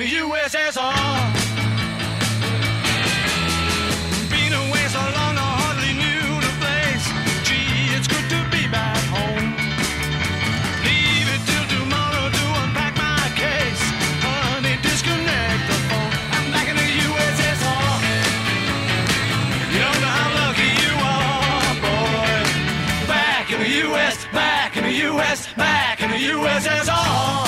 in the USSR. Been away so long I hardly knew the place. Gee, it's good to be back home. Leave it till tomorrow to unpack my case. Honey, disconnect the phone. I'm back in the USSR. You don't know how lucky you are, boy. Back in the US, back in the US, back in the USSR.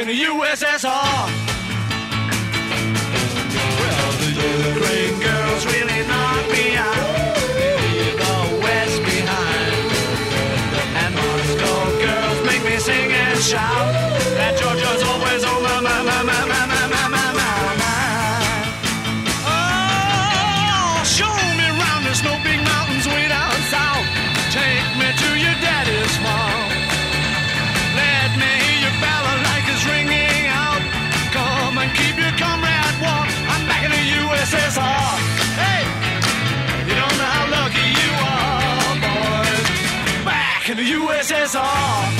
in the USSR. The Ukraine girls really me out. Leave the West behind. And Moscow girls make me sing and shout. this is all.